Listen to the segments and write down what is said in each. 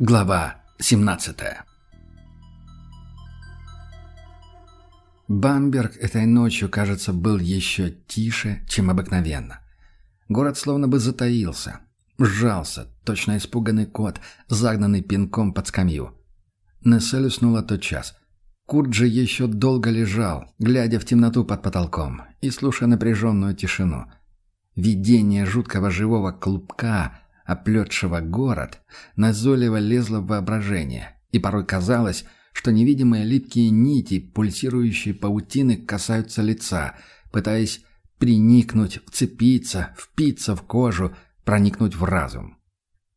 Глава 17 Бамберг этой ночью, кажется, был еще тише, чем обыкновенно. Город словно бы затаился, сжался, точно испуганный кот, загнанный пинком под скамью. Нессель уснула тот час. Курт же еще долго лежал, глядя в темноту под потолком и слушая напряженную тишину. Видение жуткого живого клубка — оплетшего город, назойливо лезло в воображение, и порой казалось, что невидимые липкие нити, пульсирующие паутины, касаются лица, пытаясь приникнуть, вцепиться, впиться в кожу, проникнуть в разум.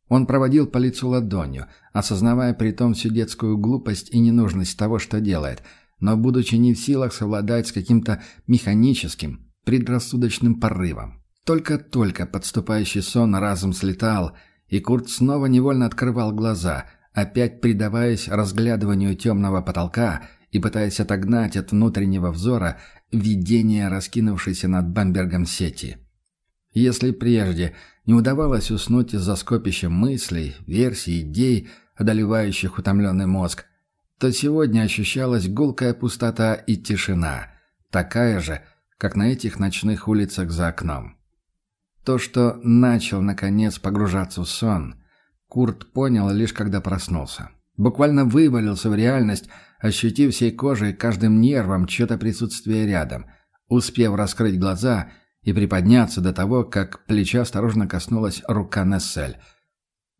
Он проводил по лицу ладонью, осознавая при том всю детскую глупость и ненужность того, что делает, но будучи не в силах совладать с каким-то механическим, предрассудочным порывом. Только-только подступающий сон разом слетал, и Курт снова невольно открывал глаза, опять предаваясь разглядыванию темного потолка и пытаясь отогнать от внутреннего взора видение, раскинувшееся над Бамбергом сети. Если прежде не удавалось уснуть из-за скопища мыслей, версий, идей, одолевающих утомленный мозг, то сегодня ощущалась гулкая пустота и тишина, такая же, как на этих ночных улицах за окном. То, что начал, наконец, погружаться в сон, Курт понял лишь когда проснулся. Буквально вывалился в реальность, ощутив всей кожей каждым нервом чье-то присутствие рядом, успев раскрыть глаза и приподняться до того, как плеча осторожно коснулась рука Нессель.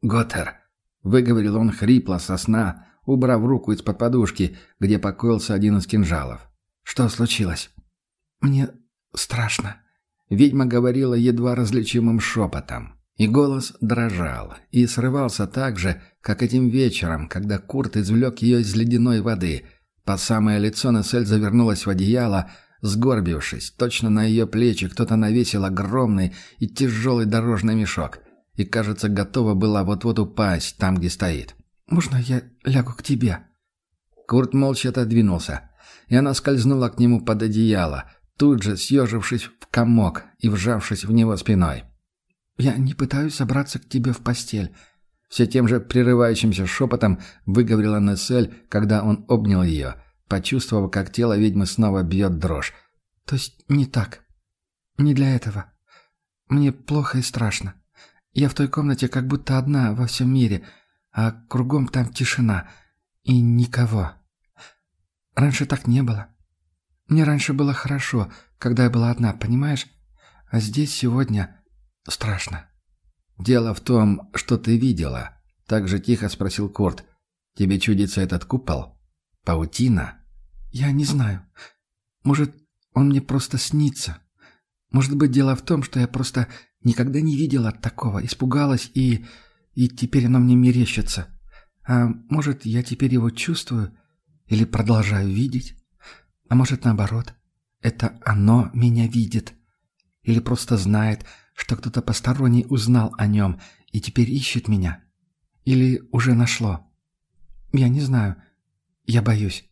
«Готтер», — выговорил он хрипло со сна, убрав руку из-под подушки, где покоился один из кинжалов. «Что случилось?» «Мне страшно», Ведьма говорила едва различимым шепотом. И голос дрожал, и срывался так же, как этим вечером, когда Курт извлек ее из ледяной воды. По самое лицо Нессель завернулась в одеяло, сгорбившись. Точно на ее плечи кто-то навесил огромный и тяжелый дорожный мешок. И, кажется, готова была вот-вот упасть там, где стоит. «Можно я лягу к тебе?» Курт молча отодвинулся, и она скользнула к нему под одеяло, тут же съежившись в комок и вжавшись в него спиной. «Я не пытаюсь забраться к тебе в постель», — все тем же прерывающимся шепотом выговорила Нессель, когда он обнял ее, почувствовав, как тело ведьмы снова бьет дрожь. «То есть не так. Не для этого. Мне плохо и страшно. Я в той комнате как будто одна во всем мире, а кругом там тишина и никого. Раньше так не было. Мне раньше было хорошо, когда я была одна, понимаешь? А здесь сегодня страшно». «Дело в том, что ты видела», — так же тихо спросил Корт. «Тебе чудится этот купол? Паутина?» «Я не знаю. Может, он мне просто снится. Может быть, дело в том, что я просто никогда не видела такого, испугалась и... и теперь оно мне мерещится. А может, я теперь его чувствую или продолжаю видеть?» А может, наоборот, это оно меня видит. Или просто знает, что кто-то посторонний узнал о нем и теперь ищет меня. Или уже нашло. Я не знаю. Я боюсь.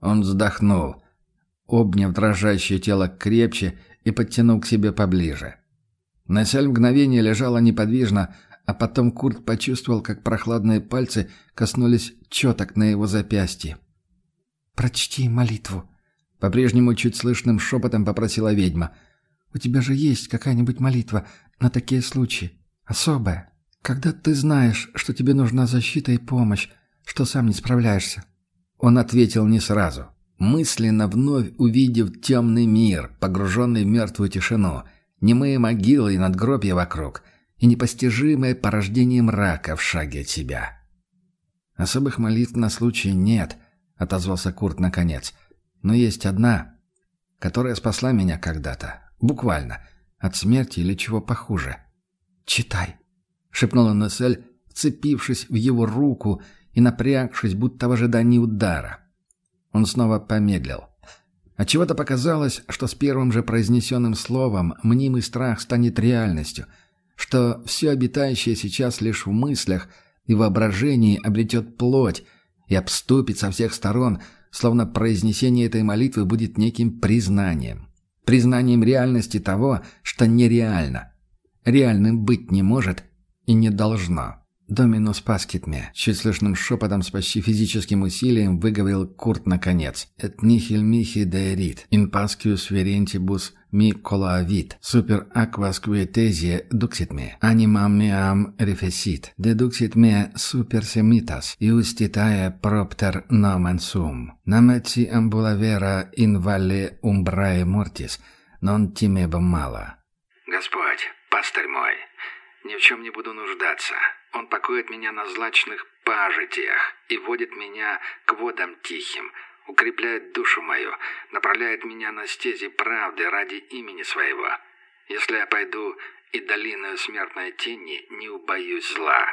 Он вздохнул, обняв дрожащее тело крепче и подтянул к себе поближе. Насель мгновение лежала неподвижно, а потом Курт почувствовал, как прохладные пальцы коснулись четок на его запястье. «Прочти молитву», — по-прежнему чуть слышным шепотом попросила ведьма. «У тебя же есть какая-нибудь молитва на такие случаи? Особая? Когда ты знаешь, что тебе нужна защита и помощь, что сам не справляешься?» Он ответил не сразу. Мысленно вновь увидев темный мир, погруженный в мертвую тишину, немые могилы и надгробья вокруг, и непостижимое порождение мрака в шаге от себя. «Особых молитв на случай нет», — отозвался Курт наконец. «Но есть одна, которая спасла меня когда-то. Буквально. От смерти или чего похуже». «Читай», — шепнула Нессель, вцепившись в его руку и напрягшись, будто в ожидании удара. Он снова помедлил. Отчего-то показалось, что с первым же произнесенным словом мнимый страх станет реальностью, что все обитающее сейчас лишь в мыслях и воображении обретет плоть, и обступит со всех сторон, словно произнесение этой молитвы будет неким признанием. Признанием реальности того, что нереально. Реальным быть не может и не должно. «Доминус паскитме», — чуть слышным шепотом с почти физическим усилием выговорил Курт наконец. «Et nihil mihi deerit, in pascius verentibus mi colaavit, super aquas quietesiae duxit me, animam meam refesit, deduxit me super semitas, iustitae propter nomen sum. Nametsi ambulavera in valle umbrae mortis, non timebam mala». «Господь, пастырь мой, ни в чем не буду нуждаться». Он покоит меня на злачных пажитиях и водит меня к водам тихим, укрепляет душу мою, направляет меня на стези правды ради имени своего. Если я пойду и долиною смертной тени, не убоюсь зла.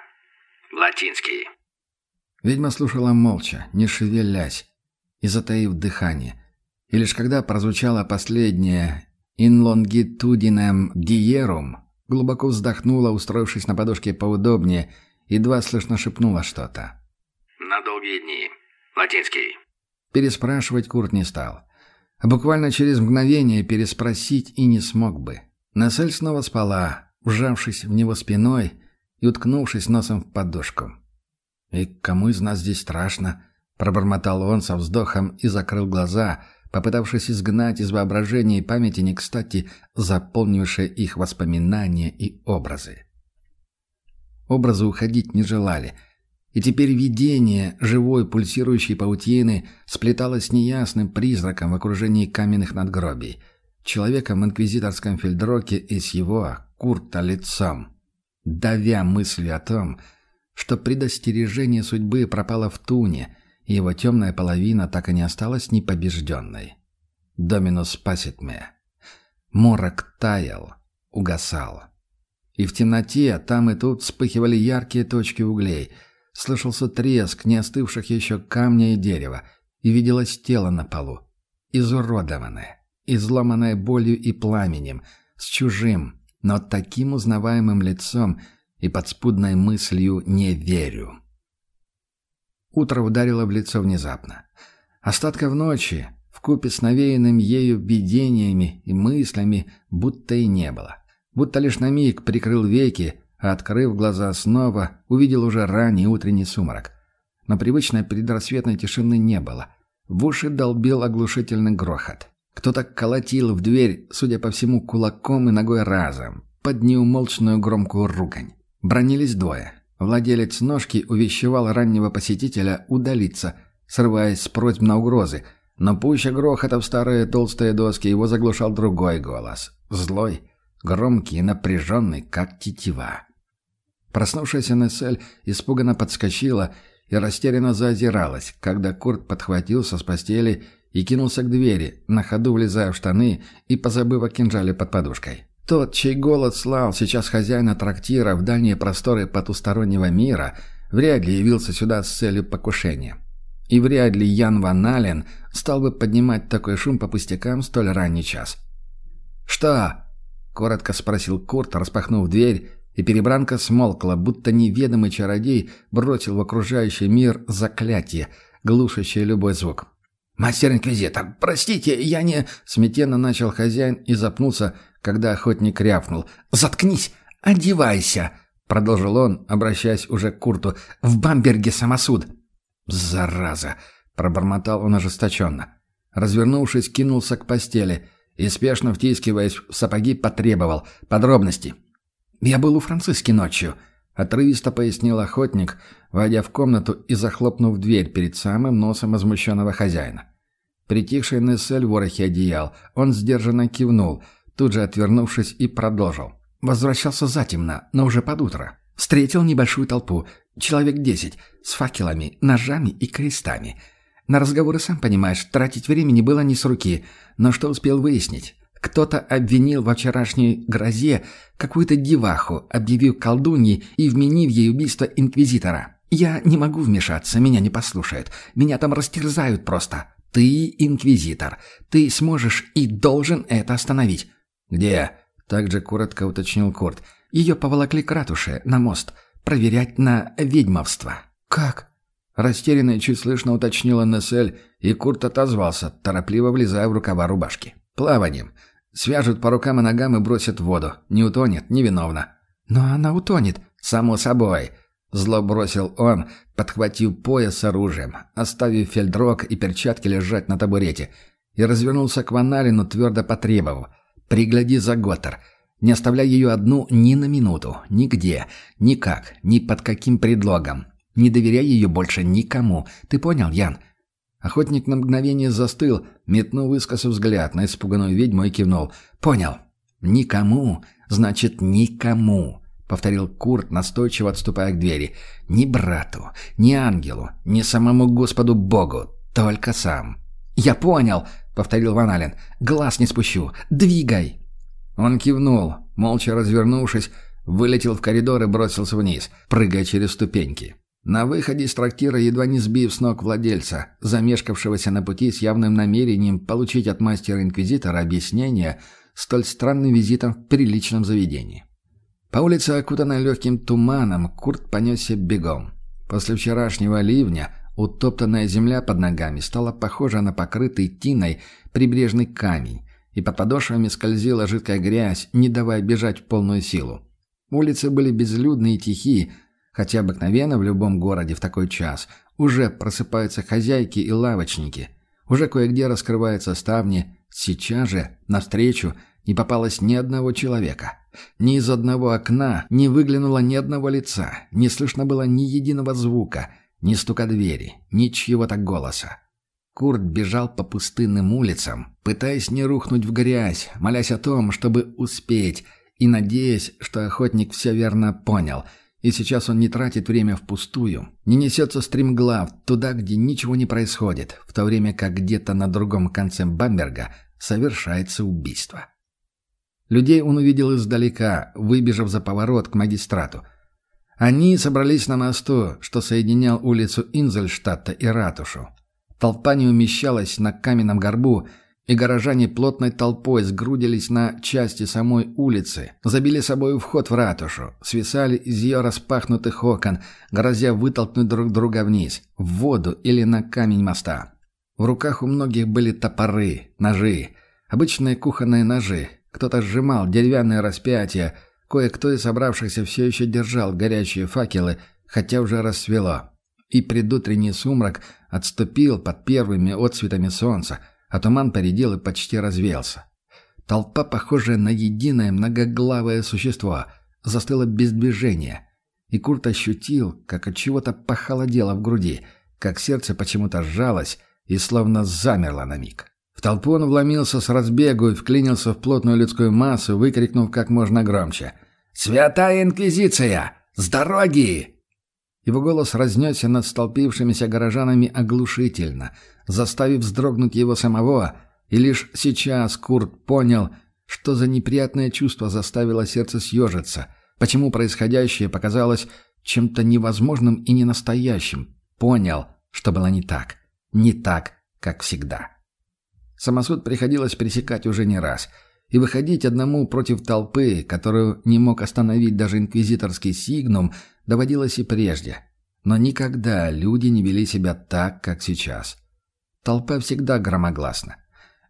Латинский. Ведьма слушала молча, не шевелясь и затаив дыхание. И лишь когда прозвучало последнее «in longitudinem dierum», Глубоко вздохнула, устроившись на подушке поудобнее, едва слышно шепнула что-то. «На долгие дни. Латинский». Переспрашивать Курт не стал. А буквально через мгновение переспросить и не смог бы. Насель снова спала, вжавшись в него спиной и уткнувшись носом в подушку. «И кому из нас здесь страшно?» — пробормотал он со вздохом и закрыл глаза, попытавшись изгнать из воображения и памяти не кстати заполнившие их воспоминания и образы. Образы уходить не желали, и теперь видение живой пульсирующей паутины сплеталось неясным призраком в окружении каменных надгробий, человеком в инквизиторском фельдроке и с его, Курта, лицом, давя мыслью о том, что предостережение судьбы пропало в туне — его темная половина так и не осталась непобежденной. Доминус пасит ме. Морок таял, угасал. И в темноте там и тут вспыхивали яркие точки углей. Слышался треск не остывших еще камня и дерева, и виделось тело на полу. Изуродованное, изломанное болью и пламенем, с чужим, но таким узнаваемым лицом и подспудной мыслью «не верю». Утро ударило в лицо внезапно. Остатков ночи, вкупе с навеянным ею видениями и мыслями, будто и не было. Будто лишь на миг прикрыл веки, а, открыв глаза снова, увидел уже ранний утренний сумрак. Но привычной предрассветной тишины не было. В уши долбил оглушительный грохот. Кто-то колотил в дверь, судя по всему, кулаком и ногой разом, под неумолчную громкую ругань. Бронились двое. Владелец ножки увещевал раннего посетителя удалиться, срываясь с просьб на угрозы, но пуще грохота в старые толстые доски его заглушал другой голос. Злой, громкий и напряженный, как тетива. Проснувшаяся Нессель испуганно подскочила и растерянно заозиралась, когда Курт подхватился с постели и кинулся к двери, на ходу влезая в штаны и позабыв о кинжале под подушкой. Тот, чей голод слал сейчас хозяина трактира в дальние просторы потустороннего мира, вряд ли явился сюда с целью покушения. И вряд ли Ян Ван Ален стал бы поднимать такой шум по пустякам столь ранний час. «Что?» — коротко спросил Курт, распахнув дверь, и перебранка смолкла, будто неведомый чародей бросил в окружающий мир заклятие, глушащее любой звук. «Мастер-инквизитор, простите, я не...» Смятенно начал хозяин и запнулся, когда охотник рявкнул. «Заткнись! Одевайся!» Продолжил он, обращаясь уже к Курту. «В Бамберге самосуд!» «Зараза!» Пробормотал он ожесточенно. Развернувшись, кинулся к постели и, спешно втискиваясь в сапоги, потребовал подробности. «Я был у Франциски ночью», — отрывисто пояснил охотник, войдя в комнату и захлопнув дверь перед самым носом возмущенного хозяина. Притихший Нессель в ворохе одеял, он сдержанно кивнул — тут же отвернувшись и продолжил. Возвращался затемно, но уже под утро. Встретил небольшую толпу, человек десять, с факелами, ножами и крестами. На разговоры, сам понимаешь, тратить времени было не с руки, но что успел выяснить? Кто-то обвинил во вчерашней грозе какую-то деваху, объявив колдуньей и вменив ей убийство инквизитора. Я не могу вмешаться, меня не послушают. Меня там растерзают просто. Ты инквизитор. Ты сможешь и должен это остановить. «Где?» — также коротко уточнил Корт. «Ее поволокли к ратуше, на мост, проверять на ведьмовство». «Как?» — растерянно и чуть слышно уточнила Нессель, и Курт отозвался, торопливо влезая в рукава рубашки. «Плаванием. Свяжут по рукам и ногам и бросят в воду. Не утонет, невиновна». «Но она утонет». «Само собой». Зло бросил он, подхватив пояс оружием, оставив фельдрок и перчатки лежать на табурете, и развернулся к Ваналину, твердо потребовав. «Пригляди за Готтер. Не оставляй ее одну ни на минуту, нигде, никак, ни под каким предлогом. Не доверяй ее больше никому. Ты понял, Ян?» Охотник на мгновение застыл, метнув искосу взгляд на испуганную ведьму и кивнул. «Понял. Никому, значит, никому», — повторил Курт, настойчиво отступая к двери. «Ни брату, ни ангелу, ни самому Господу Богу, только сам». «Я понял», — повторил Ваналин. «Глаз не спущу. Двигай!» Он кивнул, молча развернувшись, вылетел в коридор и бросился вниз, прыгая через ступеньки. На выходе из трактира, едва не сбив с ног владельца, замешкавшегося на пути с явным намерением получить от мастера-инквизитора объяснение столь странным визитом в приличном заведении. По улице, окутанной легким туманом, Курт понесся бегом. После вчерашнего ливня утоптанная земля под ногами стала похожа на покрытый тиной прибрежный камень, и под подошвами скользила жидкая грязь, не давая бежать в полную силу. Улицы были безлюдные и тихие, хотя обыкновенно в любом городе в такой час уже просыпаются хозяйки и лавочники. Уже кое-где раскрываются ставни. Сейчас же, навстречу, не попалось ни одного человека. Ни из одного окна не выглянуло ни одного лица, не слышно было ни единого звука, ни стука двери, ни чьего-то голоса. Курт бежал по пустынным улицам, пытаясь не рухнуть в грязь, молясь о том, чтобы успеть, и надеясь, что охотник все верно понял – и сейчас он не тратит время впустую, не несется стремглав туда, где ничего не происходит, в то время как где-то на другом конце Бамберга совершается убийство. Людей он увидел издалека, выбежав за поворот к магистрату. Они собрались на мосту, что соединял улицу Инзельштадта и ратушу. Толпа не умещалась на каменном горбу, и горожане плотной толпой сгрудились на части самой улицы, забили собой вход в ратушу, свисали из ее распахнутых окон, грозя вытолкнуть друг друга вниз, в воду или на камень моста. В руках у многих были топоры, ножи, обычные кухонные ножи, кто-то сжимал деревянное распятие, кое-кто из собравшихся все еще держал горячие факелы, хотя уже рассвело. И предутренний сумрак отступил под первыми отцветами солнца, а туман поредел и почти развеялся. Толпа, похожая на единое многоглавое существо, застыла без движения, и Курт ощутил, как от чего-то похолодело в груди, как сердце почему-то сжалось и словно замерло на миг. В толпу он вломился с разбегу и вклинился в плотную людскую массу, выкрикнув как можно громче «Святая Инквизиция! С дороги!» Его голос разнесся над столпившимися горожанами оглушительно, заставив вздрогнуть его самого, и лишь сейчас Курт понял, что за неприятное чувство заставило сердце съежиться, почему происходящее показалось чем-то невозможным и ненастоящим. Понял, что было не так. Не так, как всегда. Самосуд приходилось пересекать уже не раз – и выходить одному против толпы, которую не мог остановить даже инквизиторский сигнум, доводилось и прежде. Но никогда люди не вели себя так, как сейчас. Толпа всегда громогласна.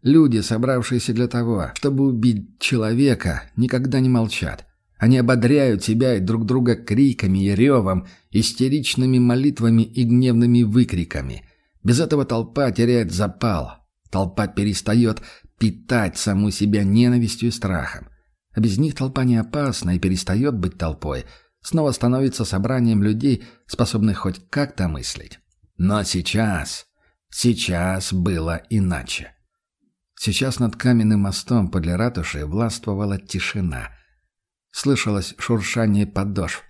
Люди, собравшиеся для того, чтобы убить человека, никогда не молчат. Они ободряют себя и друг друга криками и ревом, истеричными молитвами и гневными выкриками. Без этого толпа теряет запал. Толпа перестает питать саму себя ненавистью и страхом. А без них толпа не опасна и перестает быть толпой, снова становится собранием людей, способных хоть как-то мыслить. Но сейчас, сейчас было иначе. Сейчас над каменным мостом подле ратуши властвовала тишина. Слышалось шуршание подошв,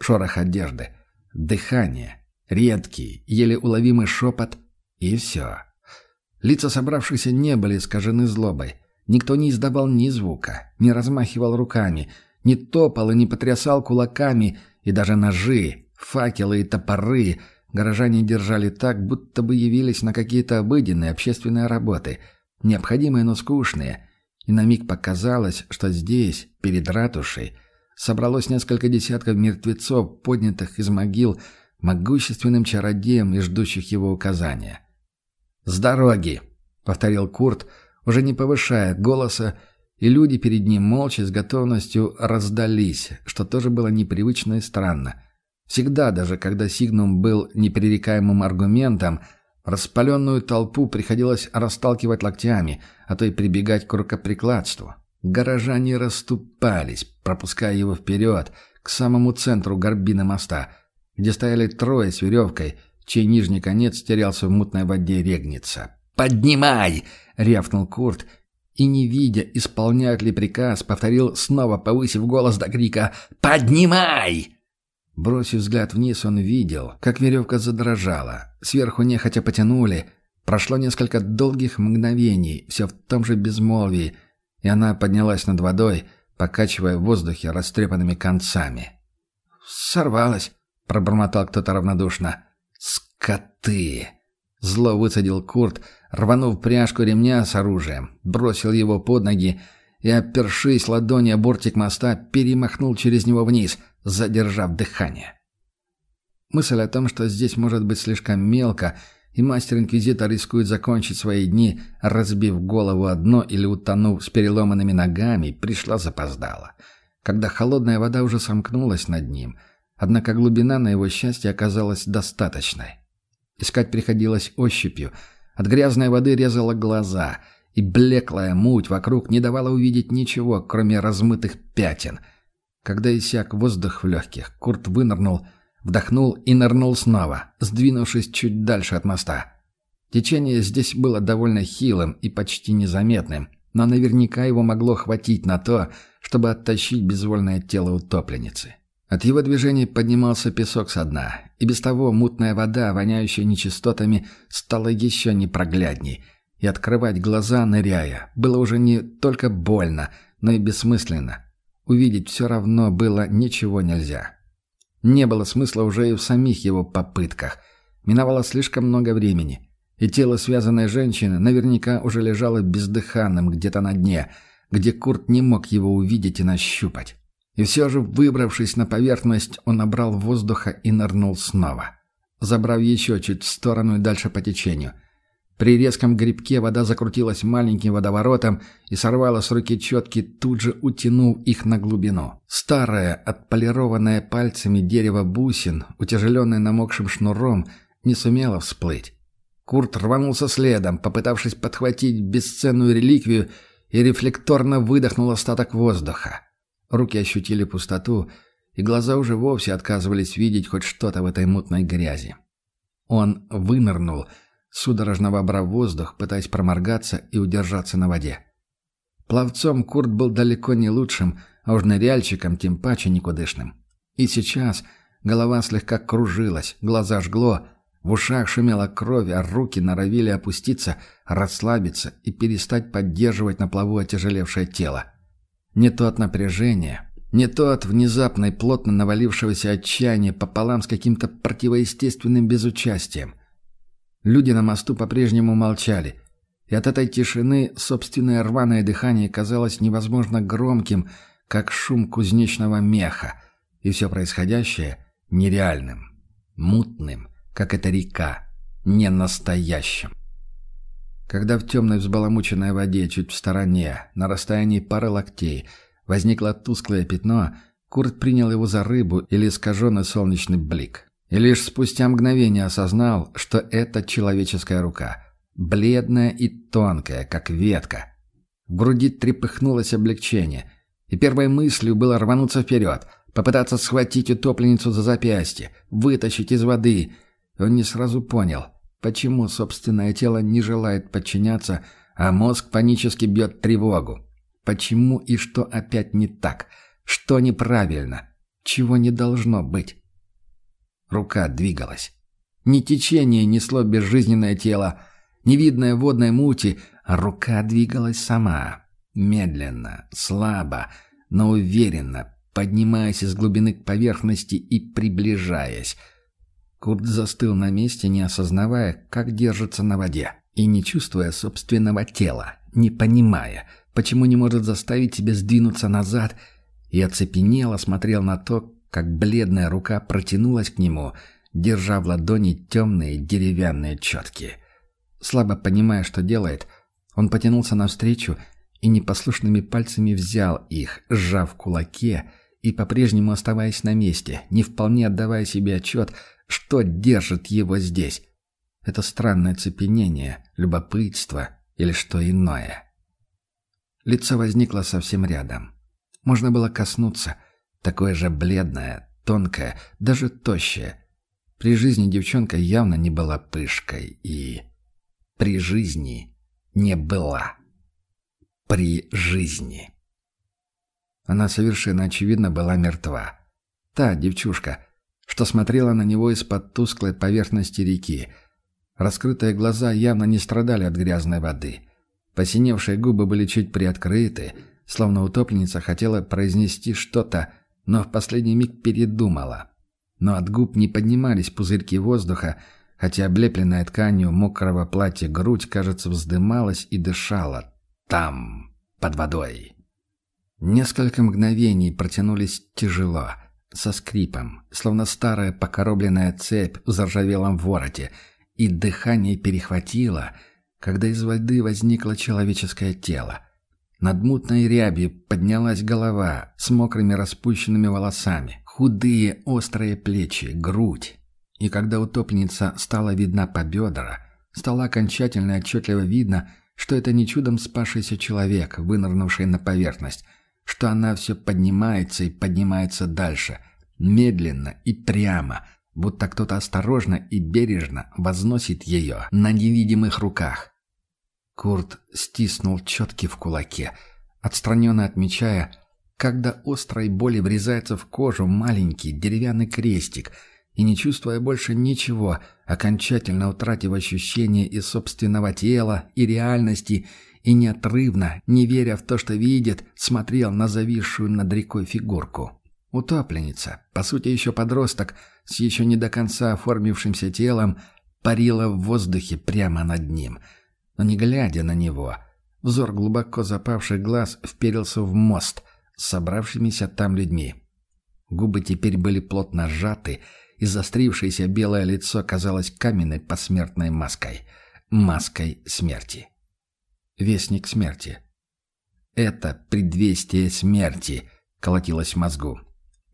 шорох одежды, дыхание, редкий, еле уловимый шепот, и все. Лица собравшихся не были искажены злобой. Никто не издавал ни звука, не размахивал руками, не топал и не потрясал кулаками, и даже ножи, факелы и топоры горожане держали так, будто бы явились на какие-то обыденные общественные работы, необходимые, но скучные. И на миг показалось, что здесь, перед ратушей, собралось несколько десятков мертвецов, поднятых из могил могущественным чародеем и ждущих его указания. «С дороги!» — повторил Курт, уже не повышая голоса, и люди перед ним молча с готовностью раздались, что тоже было непривычно и странно. Всегда, даже когда Сигнум был непререкаемым аргументом, распаленную толпу приходилось расталкивать локтями, а то и прибегать к рукоприкладству. Горожане расступались, пропуская его вперед, к самому центру горбины моста, где стояли трое с веревкой, чей нижний конец терялся в мутной воде регница. «Поднимай!» — рявкнул Курт, и, не видя, исполняют ли приказ, повторил, снова повысив голос до крика «Поднимай!» Бросив взгляд вниз, он видел, как веревка задрожала. Сверху нехотя потянули. Прошло несколько долгих мгновений, все в том же безмолвии, и она поднялась над водой, покачивая в воздухе растрепанными концами. «Сорвалась», — пробормотал кто-то равнодушно. «Скоты!» Зло выцедил Курт, рванув пряжку ремня с оружием, бросил его под ноги и, опершись ладони о бортик моста, перемахнул через него вниз, задержав дыхание. Мысль о том, что здесь может быть слишком мелко, и мастер-инквизитор рискует закончить свои дни, разбив голову одно или утонув с переломанными ногами, пришла запоздала. Когда холодная вода уже сомкнулась над ним, однако глубина на его счастье оказалась достаточной. Искать приходилось ощупью. От грязной воды резала глаза, и блеклая муть вокруг не давала увидеть ничего, кроме размытых пятен. Когда иссяк воздух в легких, Курт вынырнул — Вдохнул и нырнул снова, сдвинувшись чуть дальше от моста. Течение здесь было довольно хилым и почти незаметным, но наверняка его могло хватить на то, чтобы оттащить безвольное тело утопленницы. От его движений поднимался песок со дна, и без того мутная вода, воняющая нечистотами, стала еще непроглядней, и открывать глаза, ныряя, было уже не только больно, но и бессмысленно. Увидеть все равно было ничего нельзя. Не было смысла уже и в самих его попытках. Миновало слишком много времени. И тело связанной женщины наверняка уже лежало бездыханным где-то на дне, где Курт не мог его увидеть и нащупать. И все же, выбравшись на поверхность, он набрал воздуха и нырнул снова, забрав еще чуть в сторону и дальше по течению – при резком грибке вода закрутилась маленьким водоворотом и сорвала с руки четки, тут же утянув их на глубину. Старое, отполированное пальцами дерево бусин, утяжеленное намокшим шнуром, не сумело всплыть. Курт рванулся следом, попытавшись подхватить бесценную реликвию, и рефлекторно выдохнул остаток воздуха. Руки ощутили пустоту, и глаза уже вовсе отказывались видеть хоть что-то в этой мутной грязи. Он вынырнул — судорожно вобрав воздух, пытаясь проморгаться и удержаться на воде. Пловцом Курт был далеко не лучшим, а уж ныряльщиком тем паче никудышным. И сейчас голова слегка кружилась, глаза жгло, в ушах шумела кровь, а руки норовили опуститься, расслабиться и перестать поддерживать на плаву отяжелевшее тело. Не то от напряжения, не то от внезапной плотно навалившегося отчаяния пополам с каким-то противоестественным безучастием. Люди на мосту по-прежнему молчали, и от этой тишины собственное рваное дыхание казалось невозможно громким, как шум кузнечного меха, и все происходящее нереальным, мутным, как эта река, не настоящим. Когда в темной взбаламученной воде чуть в стороне, на расстоянии пары локтей, возникло тусклое пятно, Курт принял его за рыбу или искаженный солнечный блик. И лишь спустя мгновение осознал, что это человеческая рука. Бледная и тонкая, как ветка. В груди трепыхнулось облегчение. И первой мыслью было рвануться вперед, попытаться схватить утопленницу за запястье, вытащить из воды. Он не сразу понял, почему собственное тело не желает подчиняться, а мозг панически бьет тревогу. Почему и что опять не так? Что неправильно? Чего не должно быть? Рука двигалась. Не течение несло безжизненное тело, невидное водной мути, а рука двигалась сама. Медленно, слабо, но уверенно, поднимаясь из глубины к поверхности и приближаясь. Курт застыл на месте, не осознавая, как держится на воде, и не чувствуя собственного тела, не понимая, почему не может заставить себя сдвинуться назад, и оцепенело смотрел на то, как бледная рука протянулась к нему, держа в ладони темные деревянные четки. Слабо понимая, что делает, он потянулся навстречу и непослушными пальцами взял их, сжав кулаке и по-прежнему оставаясь на месте, не вполне отдавая себе отчет, что держит его здесь. Это странное цепенение, любопытство или что иное. Лицо возникло совсем рядом. Можно было коснуться. Такое же бледное, тонкое, даже тощее. При жизни девчонка явно не была пышкой и... При жизни не была. При жизни. Она совершенно очевидно была мертва. Та девчушка, что смотрела на него из-под тусклой поверхности реки. Раскрытые глаза явно не страдали от грязной воды. Посиневшие губы были чуть приоткрыты, словно утопленница хотела произнести что-то, но в последний миг передумала. Но от губ не поднимались пузырьки воздуха, хотя облепленная тканью мокрого платья грудь, кажется, вздымалась и дышала. Там, под водой. Несколько мгновений протянулись тяжело, со скрипом, словно старая покоробленная цепь в заржавелом вороте, и дыхание перехватило, когда из воды возникло человеческое тело. Над мутной рябью поднялась голова с мокрыми распущенными волосами, худые острые плечи, грудь. И когда утопленница стала видна по бедра, стало окончательно и отчетливо видно, что это не чудом спасшийся человек, вынырнувший на поверхность, что она все поднимается и поднимается дальше, медленно и прямо, будто кто-то осторожно и бережно возносит ее на невидимых руках. Курт стиснул четки в кулаке, отстраненно отмечая, когда острой боли врезается в кожу маленький деревянный крестик, и, не чувствуя больше ничего, окончательно утратив ощущение и собственного тела, и реальности, и неотрывно, не веря в то, что видит, смотрел на зависшую над рекой фигурку. Утопленница, по сути еще подросток, с еще не до конца оформившимся телом, парила в воздухе прямо над ним. Но не глядя на него, взор глубоко запавший глаз вперился в мост с собравшимися там людьми. Губы теперь были плотно сжаты, и застрившееся белое лицо казалось каменной посмертной маской. Маской смерти. Вестник смерти. Это предвестие смерти колотилось в мозгу.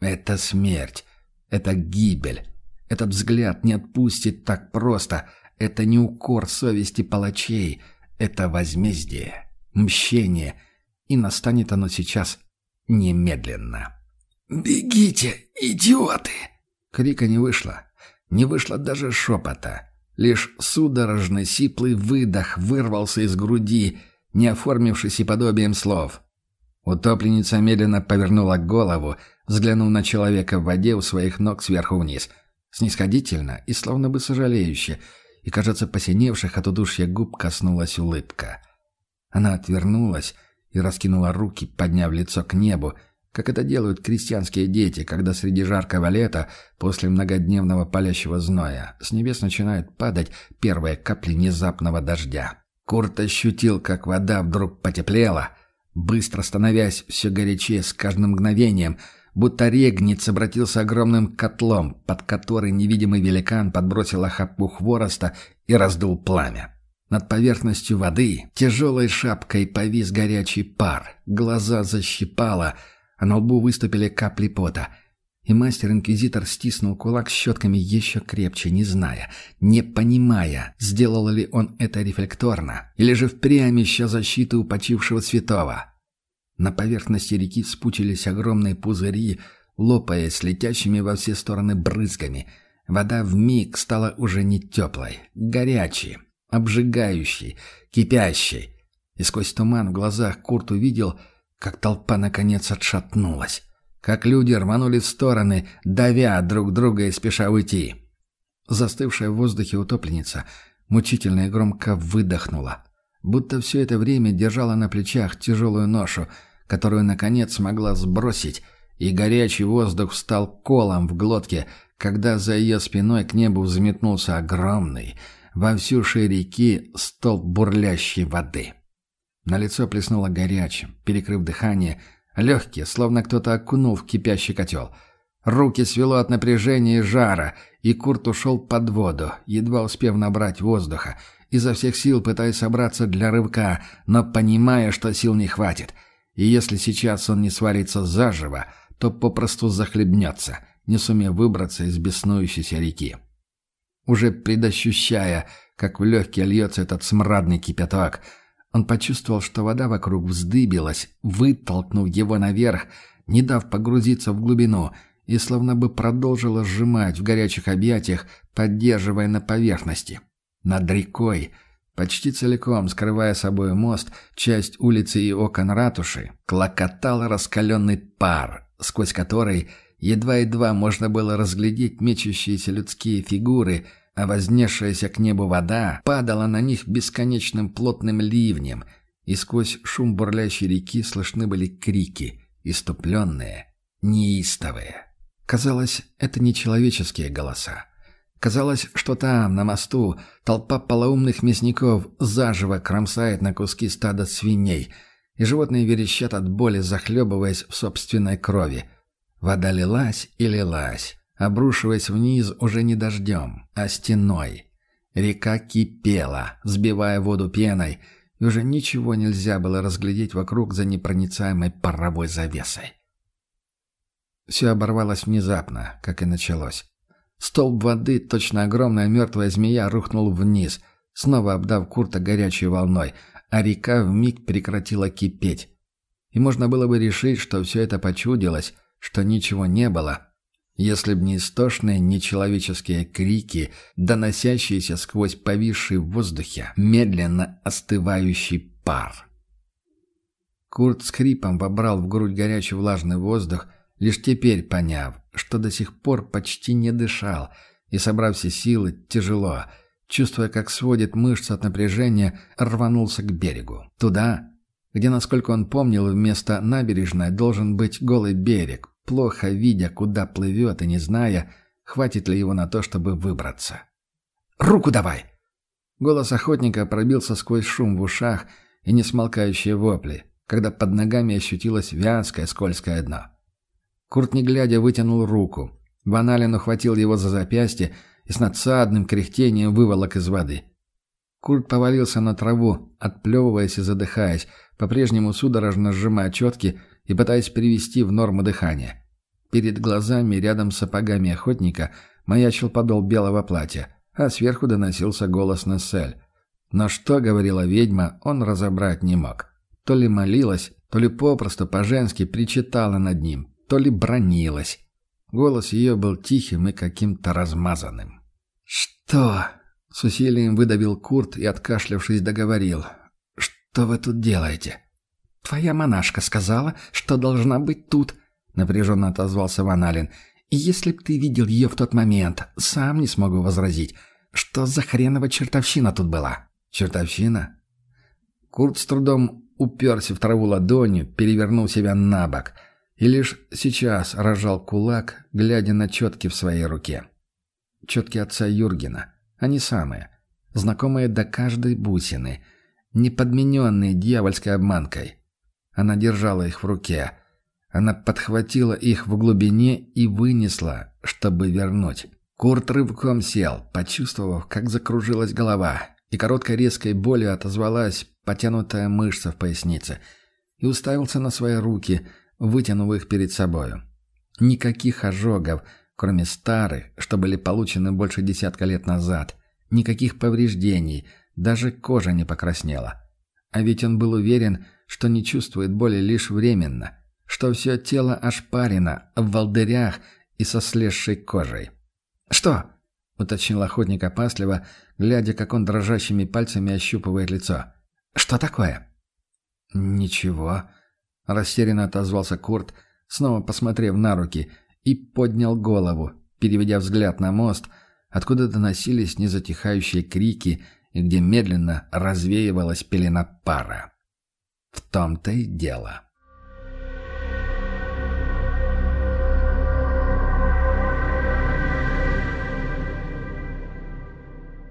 Это смерть. Это гибель. Этот взгляд не отпустит так просто. Это не укор совести палачей. Это возмездие. Мщение. И настанет оно сейчас немедленно. «Бегите, идиоты!» Крика не вышло. Не вышло даже шепота. Лишь судорожный сиплый выдох вырвался из груди, не оформившись и подобием слов. Утопленница медленно повернула голову, взглянув на человека в воде у своих ног сверху вниз. Снисходительно и словно бы сожалеюще, и, кажется, посиневших от удушья губ коснулась улыбка. Она отвернулась и раскинула руки, подняв лицо к небу, как это делают крестьянские дети, когда среди жаркого лета, после многодневного палящего зноя, с небес начинают падать первые капли внезапного дождя. Курт ощутил, как вода вдруг потеплела, быстро становясь все горячее с каждым мгновением, будто регниц обратился огромным котлом, под который невидимый великан подбросил охапку хвороста и раздул пламя. Над поверхностью воды тяжелой шапкой повис горячий пар, глаза защипало — а на лбу выступили капли пота. И мастер-инквизитор стиснул кулак щетками еще крепче, не зная, не понимая, сделал ли он это рефлекторно, или же впрямь ища защиты у почившего святого. На поверхности реки вспучились огромные пузыри, лопаясь летящими во все стороны брызгами. Вода вмиг стала уже не теплой, горячей, обжигающей, кипящей. И сквозь туман в глазах Курт увидел, как толпа наконец отшатнулась. Как люди рванули в стороны, давя друг друга и спеша уйти. Застывшая в воздухе утопленница мучительно и громко выдохнула. Будто все это время держала на плечах тяжелую ношу, которую наконец смогла сбросить, и горячий воздух встал колом в глотке, когда за ее спиной к небу взметнулся огромный, во всю шире реки столб бурлящей воды. На лицо плеснуло горячим, перекрыв дыхание, легкие, словно кто-то окунул в кипящий котел. Руки свело от напряжения и жара, и Курт ушел под воду, едва успев набрать воздуха, изо всех сил пытаясь собраться для рывка, но понимая, что сил не хватит. И если сейчас он не свалится заживо, то попросту захлебнется, не сумев выбраться из беснующейся реки. Уже предощущая, как в легкие льется этот смрадный кипяток, он почувствовал, что вода вокруг вздыбилась, вытолкнув его наверх, не дав погрузиться в глубину, и словно бы продолжила сжимать в горячих объятиях, поддерживая на поверхности. Над рекой, почти целиком скрывая собой мост, часть улицы и окон ратуши, клокотал раскаленный пар, сквозь который едва-едва можно было разглядеть мечущиеся людские фигуры, а вознесшаяся к небу вода падала на них бесконечным плотным ливнем, и сквозь шум бурлящей реки слышны были крики, иступленные, неистовые. Казалось, это не человеческие голоса. Казалось, что там, на мосту, толпа полоумных мясников заживо кромсает на куски стада свиней, и животные верещат от боли, захлебываясь в собственной крови. Вода лилась и лилась, обрушиваясь вниз уже не дождем, а стеной. Река кипела, взбивая воду пеной, и уже ничего нельзя было разглядеть вокруг за непроницаемой паровой завесой. Все оборвалось внезапно, как и началось. Столб воды, точно огромная мертвая змея, рухнул вниз, снова обдав Курта горячей волной, а река вмиг прекратила кипеть. И можно было бы решить, что все это почудилось, что ничего не было, если б не истошные нечеловеческие крики, доносящиеся сквозь повисший в воздухе медленно остывающий пар. Курт с хрипом вобрал в грудь горячий влажный воздух, лишь теперь поняв, что до сих пор почти не дышал, и, собрав все силы, тяжело, чувствуя, как сводит мышцы от напряжения, рванулся к берегу. Туда, где, насколько он помнил, вместо набережной должен быть голый берег, плохо видя, куда плывет и не зная, хватит ли его на то, чтобы выбраться. «Руку давай!» Голос охотника пробился сквозь шум в ушах и несмолкающие вопли, когда под ногами ощутилось вязкое скользкое дно. Курт, не глядя, вытянул руку. Ваналин ухватил его за запястье и с надсадным кряхтением выволок из воды. Курт повалился на траву, отплевываясь и задыхаясь, по-прежнему судорожно сжимая четки и пытаясь привести в норму дыхание. Перед глазами, рядом с сапогами охотника, маячил подол белого платья, а сверху доносился голос Нессель. Но что говорила ведьма, он разобрать не мог. То ли молилась, то ли попросту по-женски причитала над ним, то ли бронилась. Голос ее был тихим и каким-то размазанным. «Что?» — с усилием выдавил Курт и, откашлявшись, договорил. «Что вы тут делаете?» «Твоя монашка сказала, что должна быть тут», — напряженно отозвался Ваналин. «И если б ты видел ее в тот момент, сам не смогу возразить. Что за хренова чертовщина тут была?» «Чертовщина?» Курт с трудом уперся в траву ладонью, перевернул себя на бок — и лишь сейчас разжал кулак, глядя на четки в своей руке. Четки отца Юргена. Они самые. Знакомые до каждой бусины. Не подмененные дьявольской обманкой. Она держала их в руке. Она подхватила их в глубине и вынесла, чтобы вернуть. Курт рывком сел, почувствовав, как закружилась голова, и короткой резкой болью отозвалась потянутая мышца в пояснице, и уставился на свои руки – вытянув их перед собою. Никаких ожогов, кроме старых, что были получены больше десятка лет назад. Никаких повреждений, даже кожа не покраснела. А ведь он был уверен, что не чувствует боли лишь временно, что все тело ошпарено, в волдырях и со слезшей кожей. «Что?» — уточнил охотник опасливо, глядя, как он дрожащими пальцами ощупывает лицо. «Что такое?» «Ничего», Растерянно отозвался Курт, снова посмотрев на руки, и поднял голову, переведя взгляд на мост, откуда доносились незатихающие крики и где медленно развеивалась пелена пара. В том-то и дело.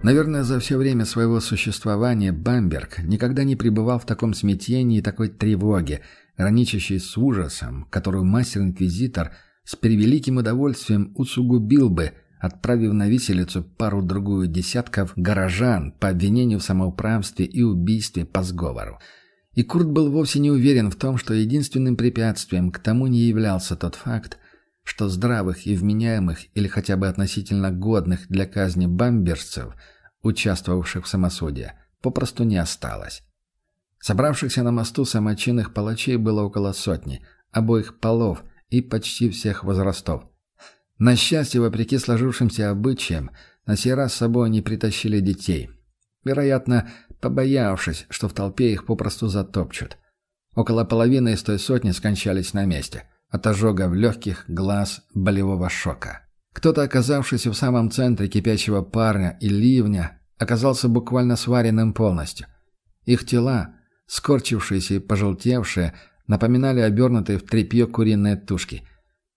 Наверное, за все время своего существования Бамберг никогда не пребывал в таком смятении и такой тревоге, граничащей с ужасом, которую мастер-инквизитор с превеликим удовольствием усугубил бы, отправив на виселицу пару-другую десятков горожан по обвинению в самоуправстве и убийстве по сговору. И Курт был вовсе не уверен в том, что единственным препятствием к тому не являлся тот факт, что здравых и вменяемых или хотя бы относительно годных для казни бамберцев, участвовавших в самосудии, попросту не осталось. Собравшихся на мосту самочинных палачей было около сотни, обоих полов и почти всех возрастов. На счастье, вопреки сложившимся обычаям, на сей раз с собой они притащили детей. Вероятно, побоявшись, что в толпе их попросту затопчут. Около половины из той сотни скончались на месте. От ожога в легких, глаз, болевого шока. Кто-то, оказавшись в самом центре кипящего парня и ливня, оказался буквально сваренным полностью. Их тела, скорчившиеся и пожелтевшие, напоминали обернутые в тряпье куриные тушки.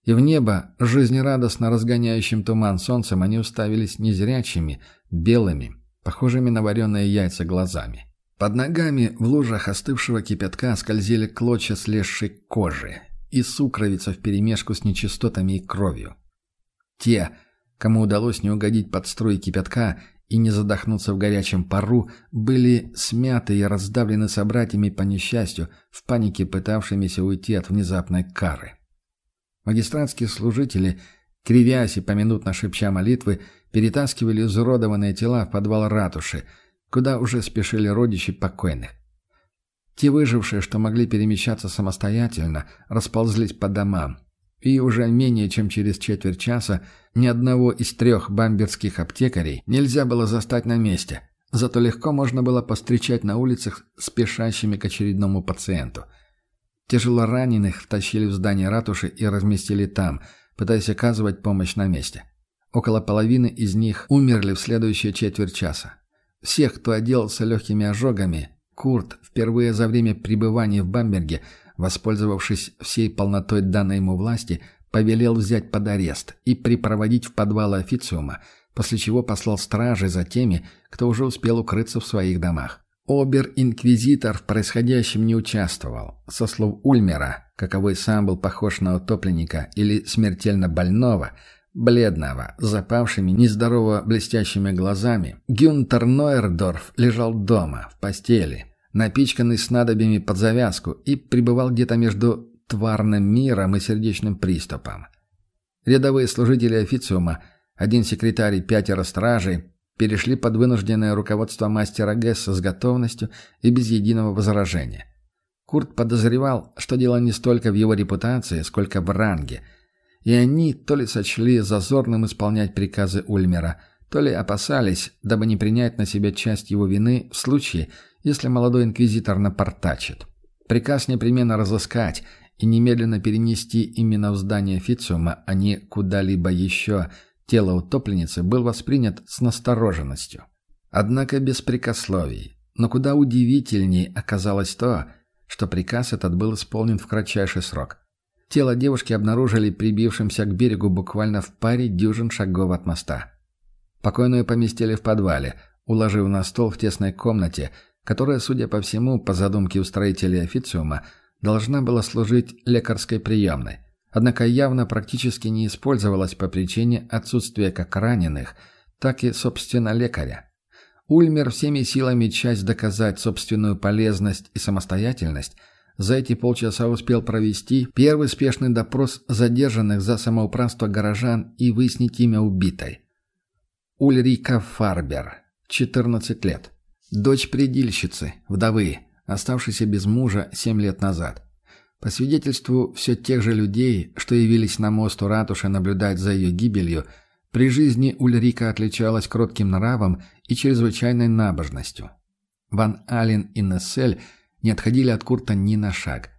И в небо, жизнерадостно разгоняющим туман солнцем, они уставились незрячими, белыми, похожими на вареные яйца глазами. Под ногами в лужах остывшего кипятка скользили клочья слезшей кожи и сукровица вперемешку с нечистотами и кровью. Те, кому удалось не угодить под струи кипятка и не задохнуться в горячем пару, были смяты и раздавлены собратьями по несчастью, в панике пытавшимися уйти от внезапной кары. Магистратские служители, кривясь и поминутно шепча молитвы, перетаскивали изуродованные тела в подвал ратуши, куда уже спешили родичи покойных. Те выжившие, что могли перемещаться самостоятельно, расползлись по домам. И уже менее чем через четверть часа ни одного из трех бамберских аптекарей нельзя было застать на месте, зато легко можно было постречать на улицах спешащими к очередному пациенту. Тяжело раненых втащили в здание ратуши и разместили там, пытаясь оказывать помощь на месте. Около половины из них умерли в следующие четверть часа. Всех, кто отделался легкими ожогами, Курт впервые за время пребывания в Бамберге, воспользовавшись всей полнотой данной ему власти, повелел взять под арест и припроводить в подвал официума, после чего послал стражи за теми, кто уже успел укрыться в своих домах. Обер-инквизитор в происходящем не участвовал. Со слов Ульмера, каковой сам был похож на утопленника или смертельно больного – бледного, запавшими, нездорово блестящими глазами, Гюнтер Нойердорф лежал дома, в постели, напичканный снадобьями под завязку, и пребывал где-то между тварным миром и сердечным приступом. Рядовые служители официума, один секретарь и пятеро стражей, перешли под вынужденное руководство мастера Гесса с готовностью и без единого возражения. Курт подозревал, что дело не столько в его репутации, сколько в ранге – и они то ли сочли зазорным исполнять приказы Ульмера, то ли опасались, дабы не принять на себя часть его вины в случае, если молодой инквизитор напортачит. Приказ непременно разыскать и немедленно перенести именно в здание официума, а не куда-либо еще, тело утопленницы был воспринят с настороженностью. Однако без прикословий. Но куда удивительнее оказалось то, что приказ этот был исполнен в кратчайший срок. Тело девушки обнаружили прибившимся к берегу буквально в паре дюжин шагов от моста. Покойную поместили в подвале, уложив на стол в тесной комнате, которая, судя по всему, по задумке устроителей официума, должна была служить лекарской приемной, однако явно практически не использовалась по причине отсутствия как раненых, так и, собственно, лекаря. Ульмер всеми силами часть доказать собственную полезность и самостоятельность – за эти полчаса успел провести первый спешный допрос задержанных за самоуправство горожан и выяснить имя убитой. Ульрика Фарбер, 14 лет. Дочь предильщицы, вдовы, оставшейся без мужа 7 лет назад. По свидетельству все тех же людей, что явились на мост у ратуши наблюдать за ее гибелью, при жизни Ульрика отличалась кротким нравом и чрезвычайной набожностью. Ван Ален и Нессель – не отходили от Курта ни на шаг.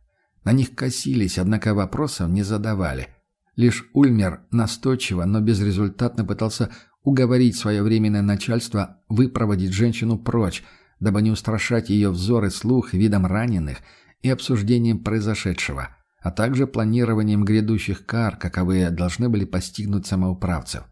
На них косились, однако вопросов не задавали. Лишь Ульмер настойчиво, но безрезультатно пытался уговорить свое временное начальство выпроводить женщину прочь, дабы не устрашать ее взор и слух видом раненых и обсуждением произошедшего, а также планированием грядущих кар, каковые должны были постигнуть самоуправцев.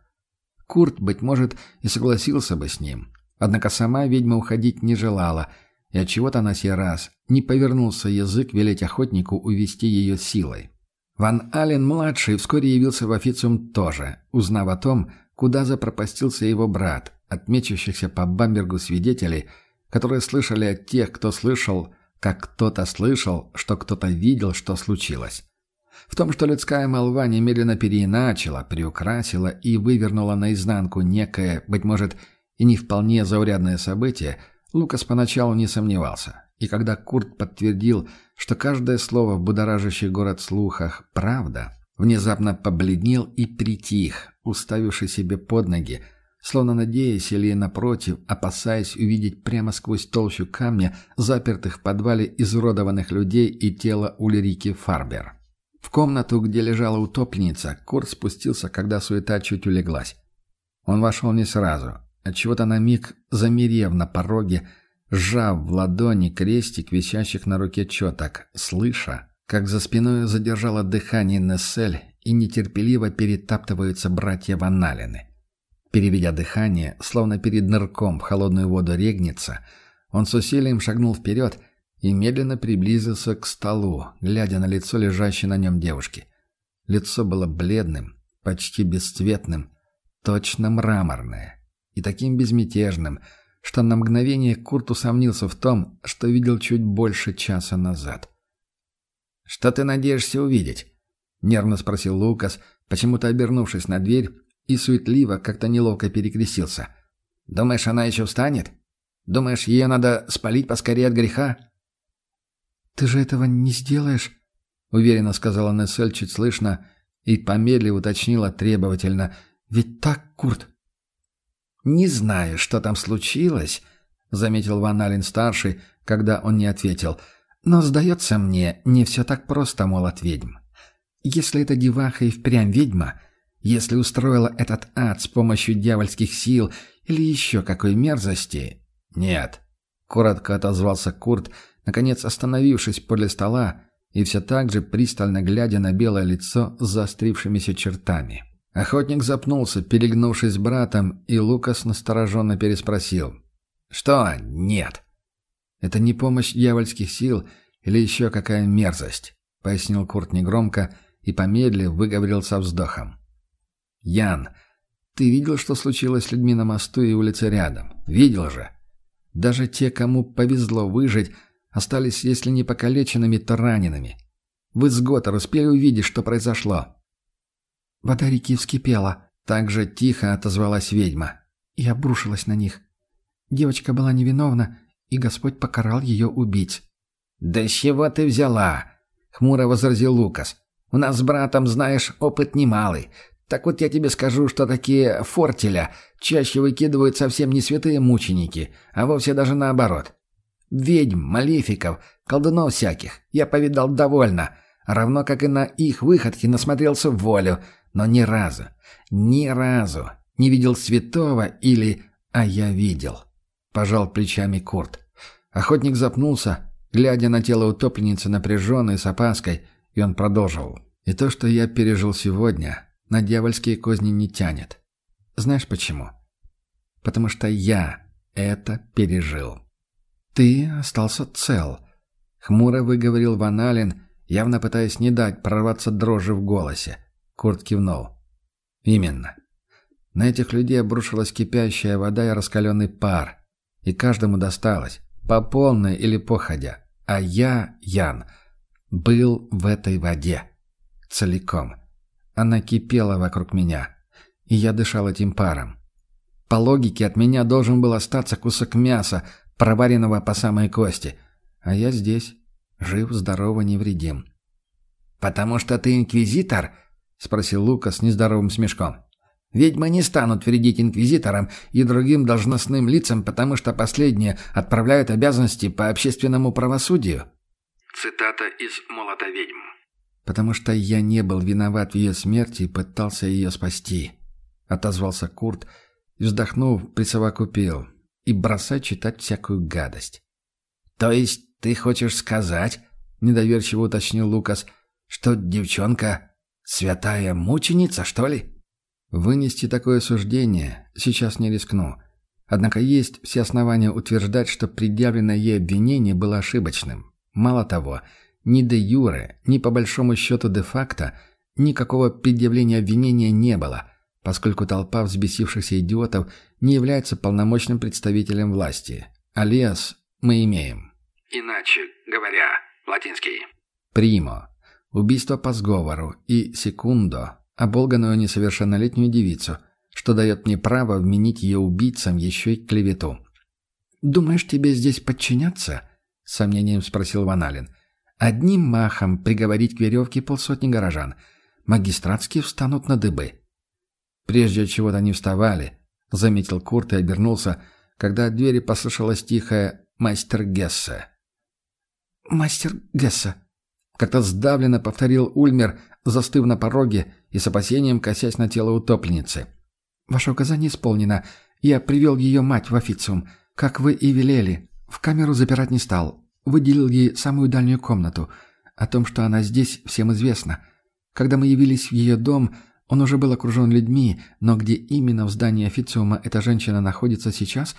Курт, быть может, и согласился бы с ним. Однако сама ведьма уходить не желала – и отчего-то на сей раз не повернулся язык велеть охотнику увести ее силой. Ван Ален-младший вскоре явился в официум тоже, узнав о том, куда запропастился его брат, от по Бамбергу свидетелей, которые слышали от тех, кто слышал, как кто-то слышал, что кто-то видел, что случилось. В том, что людская молва немедленно переиначила, приукрасила и вывернула наизнанку некое, быть может, и не вполне заурядное событие, Лукас поначалу не сомневался. И когда Курт подтвердил, что каждое слово в будоражащий город слухах – правда, внезапно побледнел и притих, уставивший себе под ноги, словно надеясь или, напротив, опасаясь увидеть прямо сквозь толщу камня запертых в подвале изуродованных людей и тело Ульрики Фарбер. В комнату, где лежала утопленница, Курт спустился, когда суета чуть улеглась. Он вошел не сразу, отчего-то на миг замерев на пороге, сжав в ладони крестик, висящих на руке четок, слыша, как за спиной задержало дыхание Нессель и нетерпеливо перетаптываются братья Ваналины. Переведя дыхание, словно перед нырком в холодную воду регнется, он с усилием шагнул вперед и медленно приблизился к столу, глядя на лицо лежащей на нем девушки. Лицо было бледным, почти бесцветным, точно мраморное и таким безмятежным, что на мгновение Курт усомнился в том, что видел чуть больше часа назад. «Что ты надеешься увидеть?» — нервно спросил Лукас, почему-то обернувшись на дверь и суетливо, как-то неловко перекрестился. «Думаешь, она еще встанет? Думаешь, ее надо спалить поскорее от греха?» «Ты же этого не сделаешь?» — уверенно сказала Нессель чуть слышно и помедлив уточнила требовательно. «Ведь так, Курт?» «Не знаю, что там случилось», — заметил Ван Ален-старший, когда он не ответил. «Но, сдается мне, не все так просто, мол, от ведьм. Если эта деваха и впрямь ведьма, если устроила этот ад с помощью дьявольских сил или еще какой мерзости...» «Нет», — коротко отозвался Курт, наконец остановившись подле стола и все так же пристально глядя на белое лицо с заострившимися чертами. Охотник запнулся, перегнувшись братом, и Лукас настороженно переспросил. «Что нет?» «Это не помощь дьявольских сил или еще какая мерзость», — пояснил Курт негромко и помедлив выговорил со вздохом. «Ян, ты видел, что случилось с людьми на мосту и улице рядом? Видел же. Даже те, кому повезло выжить, остались, если не покалеченными, то ранеными. Вы с Готтер успели увидеть, что произошло?» Вода реки вскипела. Так же тихо отозвалась ведьма. И обрушилась на них. Девочка была невиновна, и Господь покарал ее убить. «Да с чего ты взяла?» — хмуро возразил Лукас. «У нас с братом, знаешь, опыт немалый. Так вот я тебе скажу, что такие фортеля чаще выкидывают совсем не святые мученики, а вовсе даже наоборот. Ведьм, малефиков, колдунов всяких я повидал довольно, равно как и на их выходки насмотрелся в волю, но ни разу, ни разу не видел святого или «а я видел». Пожал плечами Курт. Охотник запнулся, глядя на тело утопленницы напряженной с опаской, и он продолжил. «И то, что я пережил сегодня, на дьявольские козни не тянет. Знаешь почему? Потому что я это пережил». «Ты остался цел», — хмуро выговорил Ван Ален, явно пытаясь не дать прорваться дрожи в голосе. Курт кивнул. «Именно. На этих людей обрушилась кипящая вода и раскаленный пар. И каждому досталось, по полной или походя. А я, Ян, был в этой воде. Целиком. Она кипела вокруг меня. И я дышал этим паром. По логике от меня должен был остаться кусок мяса, проваренного по самой кости. А я здесь, жив, здорово, невредим. «Потому что ты инквизитор?» — спросил Лука с нездоровым смешком. «Ведьмы не станут вредить инквизиторам и другим должностным лицам, потому что последние отправляют обязанности по общественному правосудию». Цитата из «Молота ведьм». «Потому что я не был виноват в ее смерти и пытался ее спасти», — отозвался Курт и, вздохнув, присовокупил. «И бросай читать всякую гадость». «То есть ты хочешь сказать, — недоверчиво уточнил Лукас, — что девчонка «Святая мученица, что ли?» Вынести такое суждение сейчас не рискну. Однако есть все основания утверждать, что предъявленное ей обвинение было ошибочным. Мало того, ни де юре, ни по большому счету де факто никакого предъявления обвинения не было, поскольку толпа взбесившихся идиотов не является полномочным представителем власти. Алиас мы имеем. иначе говоря, латинский. Примо. Убийство по сговору. И секундо. Оболганную несовершеннолетнюю девицу, что дает мне право вменить ее убийцам еще и клевету. «Думаешь, тебе здесь подчиняться?» — с сомнением спросил Ваналин. «Одним махом приговорить к веревке полсотни горожан. Магистратские встанут на дыбы». «Прежде чего-то они вставали», — заметил Курт и обернулся, когда от двери послышалось тихое «Мастер Гессе». «Мастер Гессе», — как-то сдавленно повторил Ульмер, застыв на пороге и с опасением косясь на тело утопленницы. «Ваше указание исполнено. Я привел ее мать в официум, как вы и велели. В камеру запирать не стал. Выделил ей самую дальнюю комнату. О том, что она здесь, всем известно. Когда мы явились в ее дом, он уже был окружен людьми, но где именно в здании официума эта женщина находится сейчас,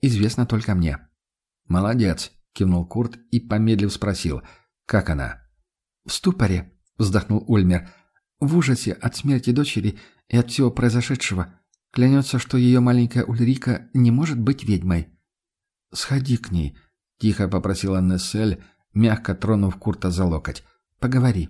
известно только мне». «Молодец», — кивнул Курт и, помедлив, спросил, «как она?» «В ступоре», — вздохнул Ульмер. «В ужасе от смерти дочери и от всего произошедшего. Клянется, что ее маленькая Ульрика не может быть ведьмой». «Сходи к ней», — тихо попросила Нессель, мягко тронув Курта за локоть. «Поговори.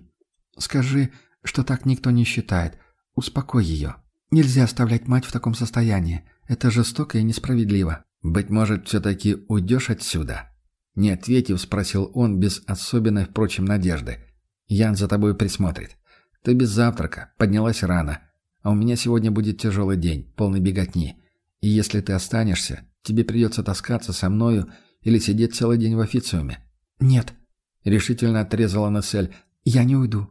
Скажи, что так никто не считает. Успокой ее. Нельзя оставлять мать в таком состоянии. Это жестоко и несправедливо». «Быть может, все-таки уйдешь отсюда?» Не ответив, спросил он без особенной, впрочем, надежды. Ян за тобой присмотрит. Ты без завтрака, поднялась рано. А у меня сегодня будет тяжелый день, полный беготни. И если ты останешься, тебе придется таскаться со мною или сидеть целый день в официуме». «Нет», — решительно отрезала Насель, — «я не уйду.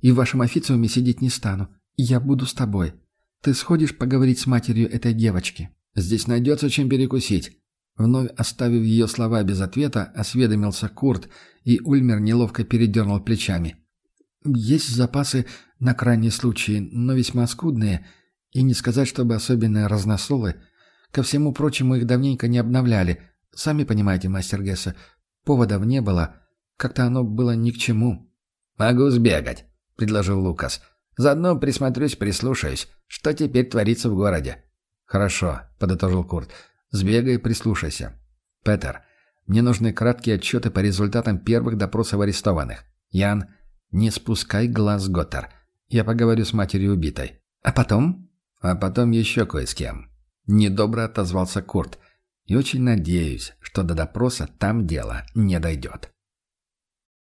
И в вашем официуме сидеть не стану. Я буду с тобой. Ты сходишь поговорить с матерью этой девочки». «Здесь найдется чем перекусить». Вновь оставив ее слова без ответа, осведомился Курт, и Ульмер неловко передернул плечами. «Есть запасы на крайний случай, но весьма скудные, и не сказать, чтобы особенно разносолы. Ко всему прочему, их давненько не обновляли. Сами понимаете, мастер Гесса, поводов не было. Как-то оно было ни к чему». «Могу сбегать», — предложил Лукас. «Заодно присмотрюсь, прислушаюсь, что теперь творится в городе». «Хорошо», — подытожил Курт. Сбегай прислушайся. Петер, мне нужны краткие отчеты по результатам первых допросов арестованных. Ян, не спускай глаз Готтер. Я поговорю с матерью убитой. А потом? А потом еще кое с кем. Недобро отозвался Курт. И очень надеюсь, что до допроса там дело не дойдет.